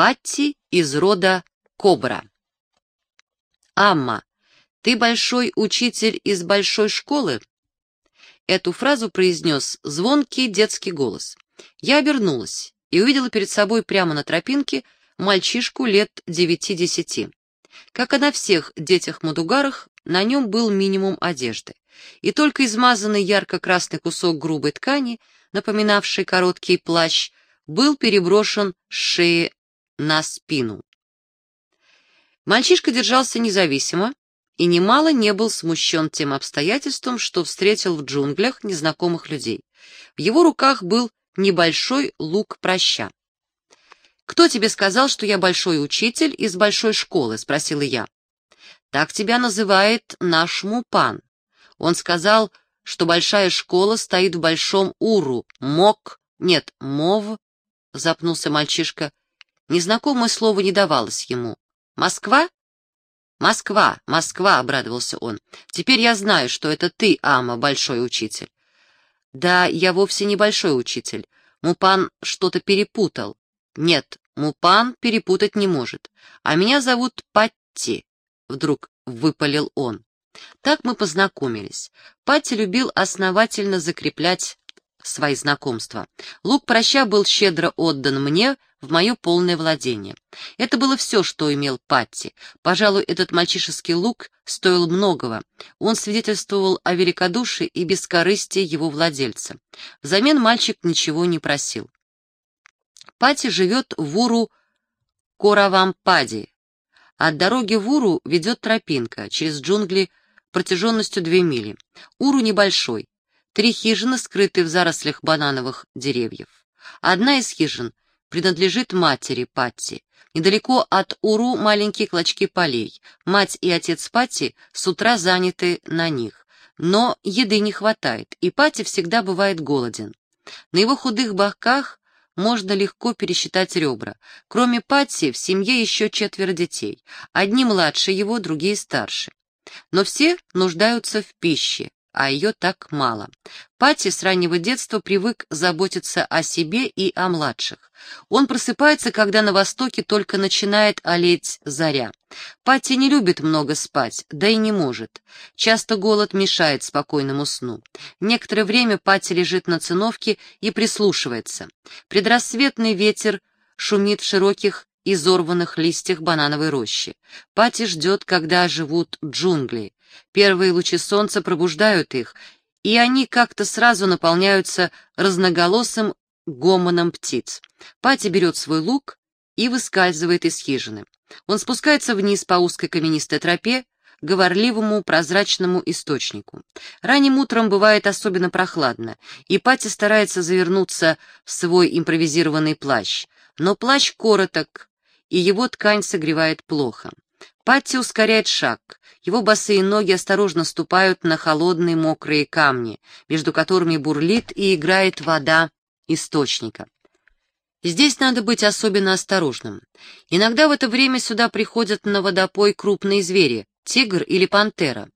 Патти из рода Кобра. «Амма, ты большой учитель из большой школы?» Эту фразу произнес звонкий детский голос. Я обернулась и увидела перед собой прямо на тропинке мальчишку лет девяти-десяти. Как и на всех детях-мадугарах, на нем был минимум одежды, и только измазанный ярко-красный кусок грубой ткани, напоминавший короткий плащ, был переброшен с шеи на спину. Мальчишка держался независимо и немало не был смущен тем обстоятельством, что встретил в джунглях незнакомых людей. В его руках был небольшой лук проща. «Кто тебе сказал, что я большой учитель из большой школы?» — спросила я. «Так тебя называет наш Мупан. Он сказал, что большая школа стоит в большом Уру. Мок... Нет, Мов...» — запнулся мальчишка. Незнакомое слово не давалось ему. «Москва?» «Москва, Москва!» — обрадовался он. «Теперь я знаю, что это ты, Ама, большой учитель». «Да, я вовсе не большой учитель. Мупан что-то перепутал. Нет, Мупан перепутать не может. А меня зовут Патти», — вдруг выпалил он. Так мы познакомились. Патти любил основательно закреплять свои знакомства. Лук проща был щедро отдан мне в мое полное владение. Это было все, что имел Патти. Пожалуй, этот мальчишеский лук стоил многого. Он свидетельствовал о великодушии и бескорыстии его владельца. Взамен мальчик ничего не просил. Патти живет в Уру Коравампади. От дороги в Уру ведет тропинка через джунгли протяженностью две мили. Уру небольшой, Три хижины, скрытые в зарослях банановых деревьев. Одна из хижин принадлежит матери Патти. Недалеко от Уру маленькие клочки полей. Мать и отец Патти с утра заняты на них. Но еды не хватает, и Патти всегда бывает голоден. На его худых боках можно легко пересчитать ребра. Кроме Патти, в семье еще четверо детей. Одни младше его, другие старше. Но все нуждаются в пище, а ее так мало. Пати с раннего детства привык заботиться о себе и о младших. Он просыпается, когда на востоке только начинает олеть заря. Пати не любит много спать, да и не может. Часто голод мешает спокойному сну. Некоторое время Пати лежит на циновке и прислушивается. Предрассветный ветер шумит в широких изорванных листьях банановой рощи. Пати ждет, когда оживут джунгли. Первые лучи солнца пробуждают их, и они как-то сразу наполняются разноголосым гомоном птиц. Пати берет свой лук и выскальзывает из хижины. Он спускается вниз по узкой каменистой тропе, говорливому прозрачному источнику. Ранним утром бывает особенно прохладно, и Пати старается завернуться в свой импровизированный плащ. Но плащ короток, и его ткань согревает плохо. Патти ускоряет шаг. Его босые ноги осторожно ступают на холодные мокрые камни, между которыми бурлит и играет вода источника. Здесь надо быть особенно осторожным. Иногда в это время сюда приходят на водопой крупные звери, тигр или пантера.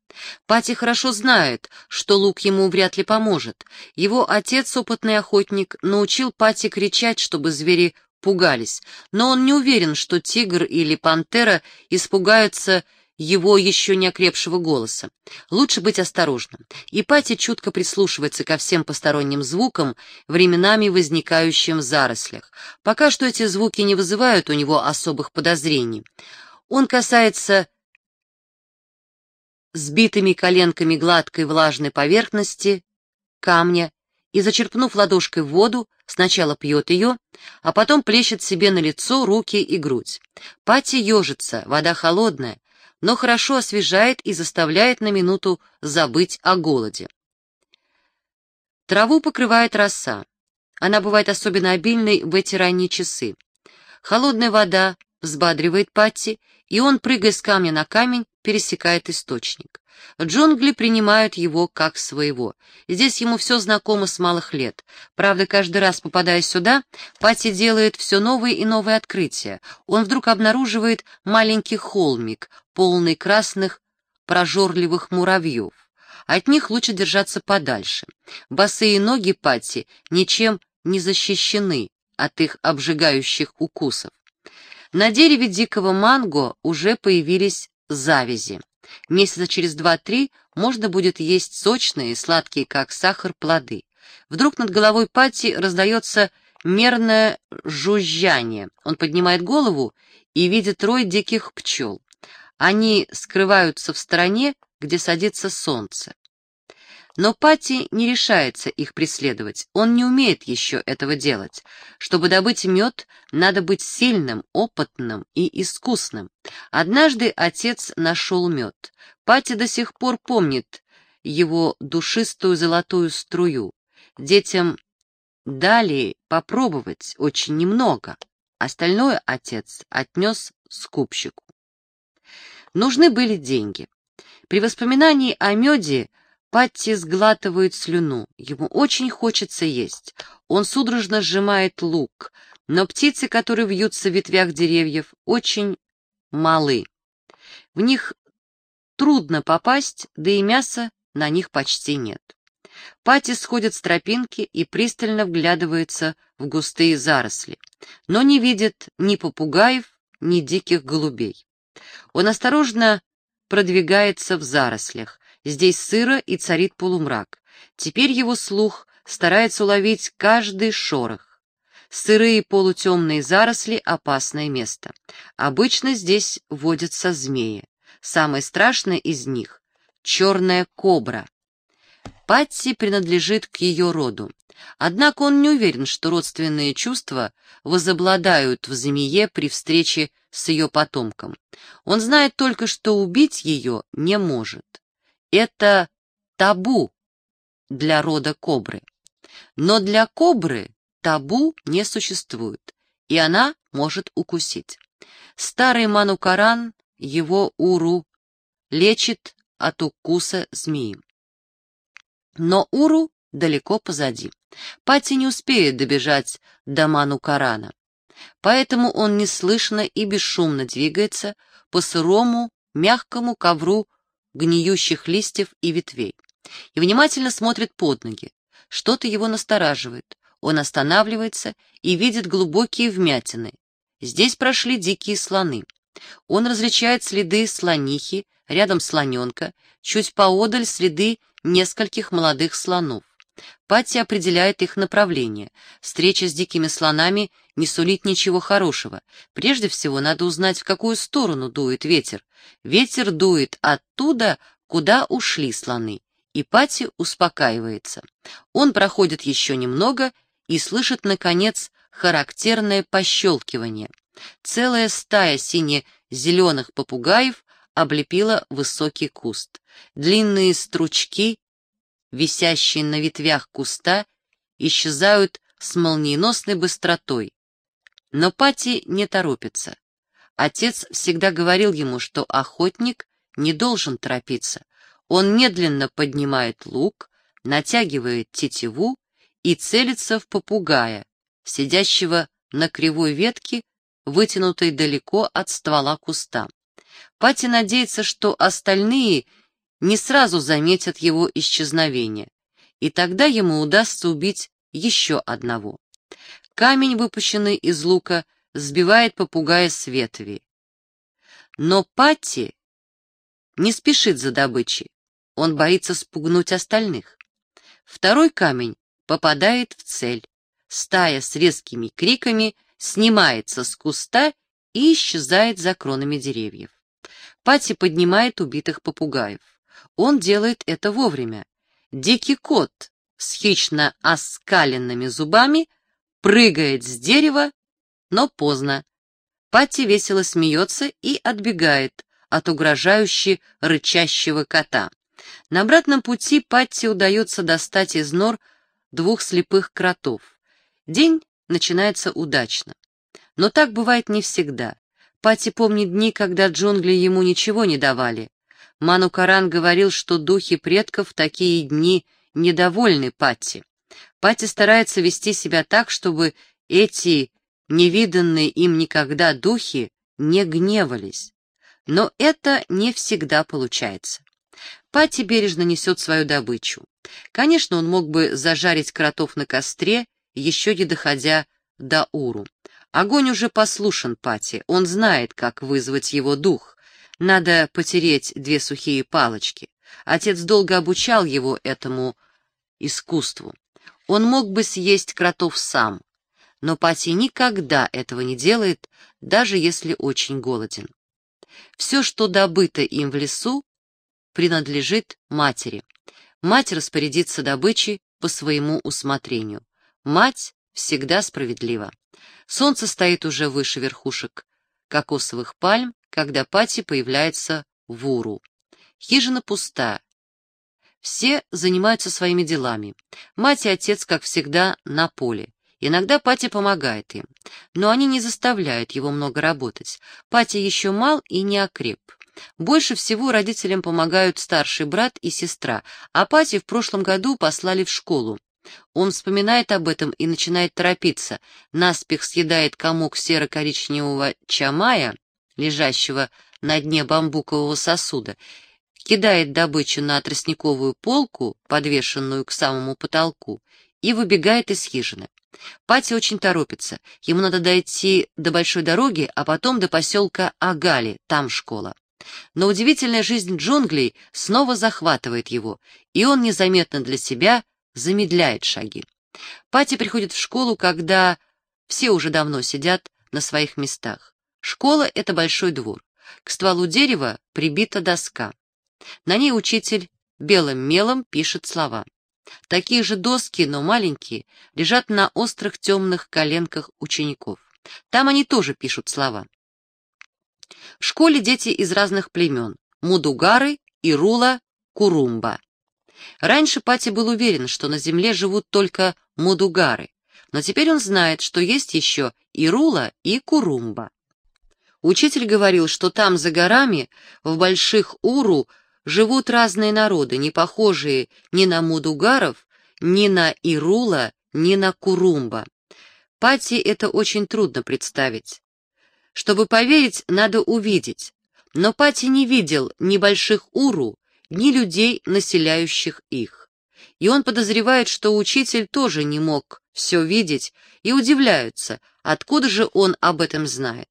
Пати хорошо знает, что лук ему вряд ли поможет. Его отец, опытный охотник, научил Пати кричать, чтобы звери пугались, но он не уверен, что тигр или пантера испугаются его еще не окрепшего голоса. Лучше быть осторожным. И Пати чутко прислушивается ко всем посторонним звукам, временами возникающим в зарослях. Пока что эти звуки не вызывают у него особых подозрений. Он касается сбитыми коленками гладкой влажной поверхности камня и, зачерпнув ладошкой воду, сначала пьет ее, а потом плещет себе на лицо, руки и грудь. Пати ежится, вода холодная, но хорошо освежает и заставляет на минуту забыть о голоде. Траву покрывает роса. Она бывает особенно обильной в эти ранние часы. Холодная вода взбадривает Патти, и он, прыгая с камня на камень, пересекает источник. Джунгли принимают его как своего. Здесь ему все знакомо с малых лет. Правда, каждый раз, попадая сюда, Пати делает все новые и новые открытия. Он вдруг обнаруживает маленький холмик, полный красных прожорливых муравьев. От них лучше держаться подальше. Босые ноги Пати ничем не защищены от их обжигающих укусов. На дереве дикого манго уже появились завязи. Месяца через два-три можно будет есть сочные, сладкие, как сахар, плоды. Вдруг над головой Пати раздается мерное жужжание. Он поднимает голову и видит рой диких пчел. Они скрываются в стороне, где садится солнце. Но Пати не решается их преследовать, он не умеет еще этого делать. Чтобы добыть мед, надо быть сильным, опытным и искусным. Однажды отец нашел мед. Пати до сих пор помнит его душистую золотую струю. Детям дали попробовать очень немного. Остальное отец отнес скупщику. Нужны были деньги. При воспоминании о меде Патти сглатывает слюну. Ему очень хочется есть. Он судорожно сжимает лук, но птицы, которые вьются в ветвях деревьев, очень малы. В них трудно попасть, да и мяса на них почти нет. Пати сходит с тропинки и пристально вглядывается в густые заросли, но не видит ни попугаев, ни диких голубей. Он осторожно продвигается в зарослях, Здесь сыро и царит полумрак. Теперь его слух старается уловить каждый шорох. Сырые полутемные заросли — опасное место. Обычно здесь водятся змеи. Самое страшное из них — черная кобра. Патти принадлежит к ее роду. Однако он не уверен, что родственные чувства возобладают в змее при встрече с ее потомком. Он знает только, что убить ее не может. Это табу для рода кобры. Но для кобры табу не существует, и она может укусить. Старый Манукаран, его Уру, лечит от укуса змеи. Но Уру далеко позади. Пати не успеет добежать до Манукарана. Поэтому он неслышно и бесшумно двигается по сырому, мягкому ковру гниющих листьев и ветвей, и внимательно смотрит под ноги. Что-то его настораживает. Он останавливается и видит глубокие вмятины. Здесь прошли дикие слоны. Он различает следы слонихи, рядом слоненка, чуть поодаль следы нескольких молодых слонов. Патти определяет их направление. Встреча с дикими слонами не сулит ничего хорошего. Прежде всего надо узнать, в какую сторону дует ветер. Ветер дует оттуда, куда ушли слоны. И Пати успокаивается. Он проходит еще немного и слышит, наконец, характерное пощелкивание. Целая стая сине-зеленых попугаев облепила высокий куст. Длинные стручки висящие на ветвях куста, исчезают с молниеносной быстротой. Но Пати не торопится. Отец всегда говорил ему, что охотник не должен торопиться. Он медленно поднимает лук, натягивает тетиву и целится в попугая, сидящего на кривой ветке, вытянутой далеко от ствола куста. Пати надеется, что остальные не сразу заметят его исчезновение, и тогда ему удастся убить еще одного. Камень, выпущенный из лука, сбивает попугая с ветви. Но Патти не спешит за добычей, он боится спугнуть остальных. Второй камень попадает в цель. Стая с резкими криками снимается с куста и исчезает за кронами деревьев. Пати поднимает убитых попугаев. Он делает это вовремя. Дикий кот с хищно оскаленными зубами прыгает с дерева, но поздно. Патти весело смеется и отбегает от угрожающе рычащего кота. На обратном пути Патти удается достать из нор двух слепых кротов. День начинается удачно. Но так бывает не всегда. Патти помнит дни, когда джунгли ему ничего не давали. Ману Каран говорил, что духи предков в такие дни недовольны Патти. Патти старается вести себя так, чтобы эти невиданные им никогда духи не гневались. Но это не всегда получается. Патти бережно несет свою добычу. Конечно, он мог бы зажарить кротов на костре, еще не доходя до Уру. Огонь уже послушен Пати, он знает, как вызвать его дух. Надо потереть две сухие палочки. Отец долго обучал его этому искусству. Он мог бы съесть кротов сам, но Пати никогда этого не делает, даже если очень голоден. Все, что добыто им в лесу, принадлежит матери. Мать распорядится добычей по своему усмотрению. Мать всегда справедлива. Солнце стоит уже выше верхушек кокосовых пальм, когда Пати появляется в Уру. Хижина пуста. Все занимаются своими делами. Мать и отец, как всегда, на поле. Иногда Пати помогает им, но они не заставляют его много работать. Пати еще мал и не окреп. Больше всего родителям помогают старший брат и сестра, а Пати в прошлом году послали в школу. Он вспоминает об этом и начинает торопиться, наспех съедает комок серо-коричневого чамая, лежащего на дне бамбукового сосуда, кидает добычу на тростниковую полку, подвешенную к самому потолку, и выбегает из хижины. Пати очень торопится. Ему надо дойти до большой дороги, а потом до поселка Агали, там школа. Но удивительная жизнь джунглей снова захватывает его, и он незаметно для себя замедляет шаги. Пати приходит в школу, когда все уже давно сидят на своих местах. Школа — это большой двор. К стволу дерева прибита доска. На ней учитель белым мелом пишет слова. Такие же доски, но маленькие, лежат на острых темных коленках учеников. Там они тоже пишут слова. В школе дети из разных племен — Мудугары, Ирула, Курумба. Раньше Пати был уверен, что на земле живут только Мудугары, но теперь он знает, что есть еще Ирула и Курумба. Учитель говорил, что там, за горами, в больших Уру, живут разные народы, не похожие ни на Мудугаров, ни на Ирула, ни на Курумба. Пати это очень трудно представить. Чтобы поверить, надо увидеть. Но Пати не видел ни больших Уру, ни людей, населяющих их. И он подозревает, что учитель тоже не мог все видеть, и удивляются, откуда же он об этом знает.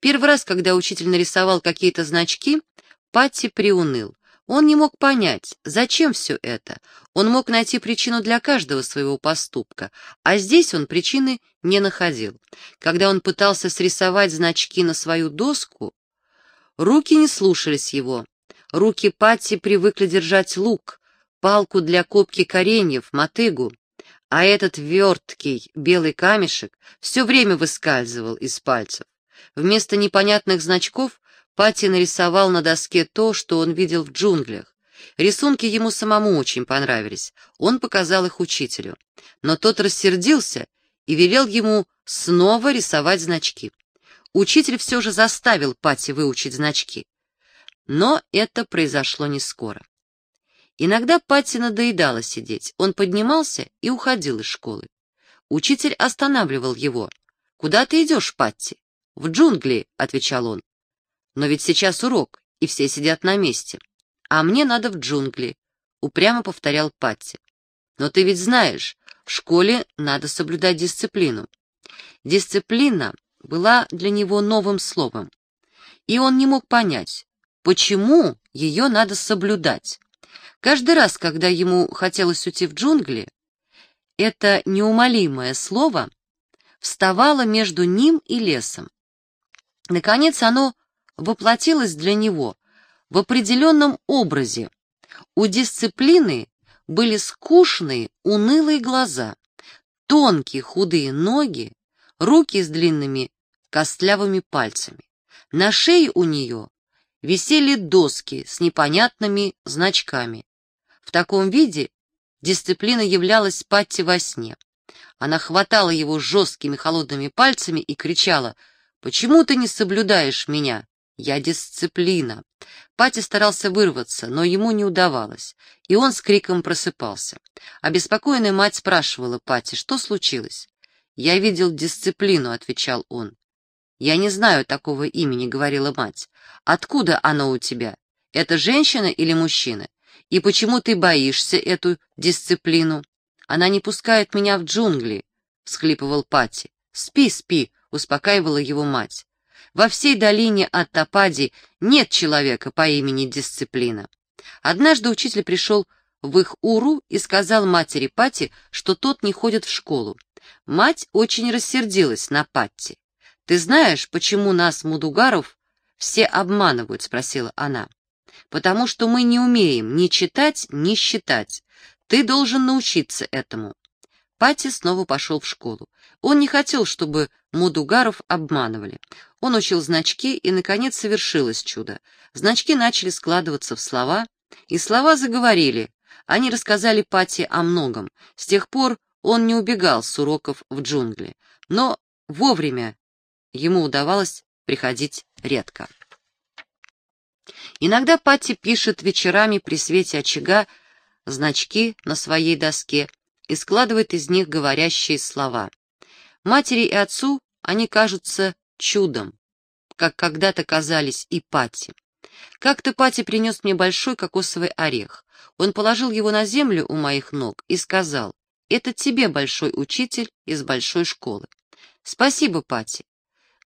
Первый раз, когда учитель нарисовал какие-то значки, Патти приуныл. Он не мог понять, зачем все это. Он мог найти причину для каждого своего поступка, а здесь он причины не находил. Когда он пытался срисовать значки на свою доску, руки не слушались его. Руки Патти привыкли держать лук, палку для копки кореньев, мотыгу, а этот верткий белый камешек все время выскальзывал из пальцев. Вместо непонятных значков Пати нарисовал на доске то, что он видел в джунглях. Рисунки ему самому очень понравились. Он показал их учителю. Но тот рассердился и велел ему снова рисовать значки. Учитель все же заставил Пати выучить значки. Но это произошло не скоро. Иногда Пати надоедало сидеть. Он поднимался и уходил из школы. Учитель останавливал его. «Куда ты идешь, Патти?» «В джунгли», — отвечал он. Но ведь сейчас урок, и все сидят на месте. А мне надо в джунгли, упрямо повторял Патти. Но ты ведь знаешь, в школе надо соблюдать дисциплину. Дисциплина была для него новым словом, и он не мог понять, почему ее надо соблюдать. Каждый раз, когда ему хотелось уйти в джунгли, это неумолимое слово вставало между ним и лесом. Наконец оно воплотилась для него в определенном образе. У дисциплины были скучные, унылые глаза, тонкие худые ноги, руки с длинными костлявыми пальцами. На шее у нее висели доски с непонятными значками. В таком виде дисциплина являлась Патти во сне. Она хватала его жесткими холодными пальцами и кричала «Почему ты не соблюдаешь меня? «Я дисциплина». Пати старался вырваться, но ему не удавалось, и он с криком просыпался. Обеспокоенная мать спрашивала Пати, что случилось. «Я видел дисциплину», — отвечал он. «Я не знаю такого имени», — говорила мать. «Откуда оно у тебя? Это женщина или мужчина? И почему ты боишься эту дисциплину?» «Она не пускает меня в джунгли», — всхлипывал Пати. «Спи, спи», — успокаивала его мать. Во всей долине от Топади нет человека по имени Дисциплина. Однажды учитель пришел в их уру и сказал матери Пати, что тот не ходит в школу. Мать очень рассердилась на Патти. «Ты знаешь, почему нас, мудугаров, все обманывают?» — спросила она. «Потому что мы не умеем ни читать, ни считать. Ты должен научиться этому». Пати снова пошел в школу. Он не хотел, чтобы мудугаров обманывали. Он учил значки, и, наконец, совершилось чудо. Значки начали складываться в слова, и слова заговорили. Они рассказали Пати о многом. С тех пор он не убегал с уроков в джунгли. Но вовремя ему удавалось приходить редко. Иногда Пати пишет вечерами при свете очага значки на своей доске и складывает из них говорящие слова. Матери и отцу они кажутся чудом, как когда-то казались и Пати. Как-то Пати принес мне большой кокосовый орех. Он положил его на землю у моих ног и сказал, «Это тебе, большой учитель из большой школы». «Спасибо, Пати,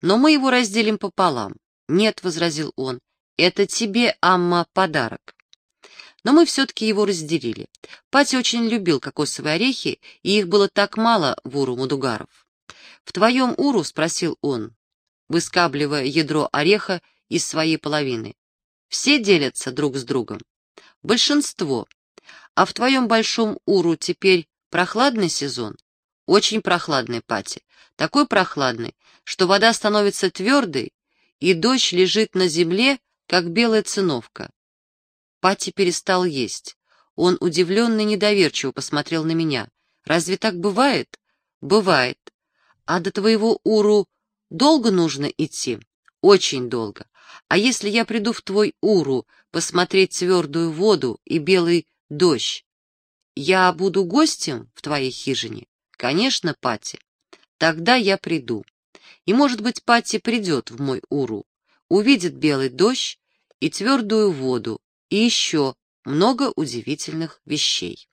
но мы его разделим пополам». «Нет», — возразил он, — «это тебе, Амма, подарок». Но мы все-таки его разделили. Пати очень любил кокосовые орехи, и их было так мало в Уру Мудугаров. «В твоем Уру?» — спросил он, выскабливая ядро ореха из своей половины. «Все делятся друг с другом?» «Большинство. А в твоем большом Уру теперь прохладный сезон?» «Очень прохладный, Пати. Такой прохладный, что вода становится твердой, и дождь лежит на земле, как белая циновка. Пати перестал есть. Он удивленно и недоверчиво посмотрел на меня. «Разве так бывает?» «Бывает. А до твоего Уру долго нужно идти?» «Очень долго. А если я приду в твой Уру посмотреть твердую воду и белый дождь, я буду гостем в твоей хижине?» «Конечно, Пати. Тогда я приду. И, может быть, Пати придет в мой Уру, увидит белый дождь и твердую воду, и еще много удивительных вещей.